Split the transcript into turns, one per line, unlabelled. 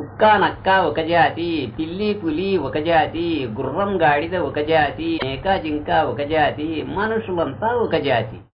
కుక్క నక్క ఒక జాతి పిల్లి పులి ఒక జాతి గుర్రం గాడిద ఒక జాతి మేక జింక ఒక జాతి మనుషులంతా ఒక జాతి.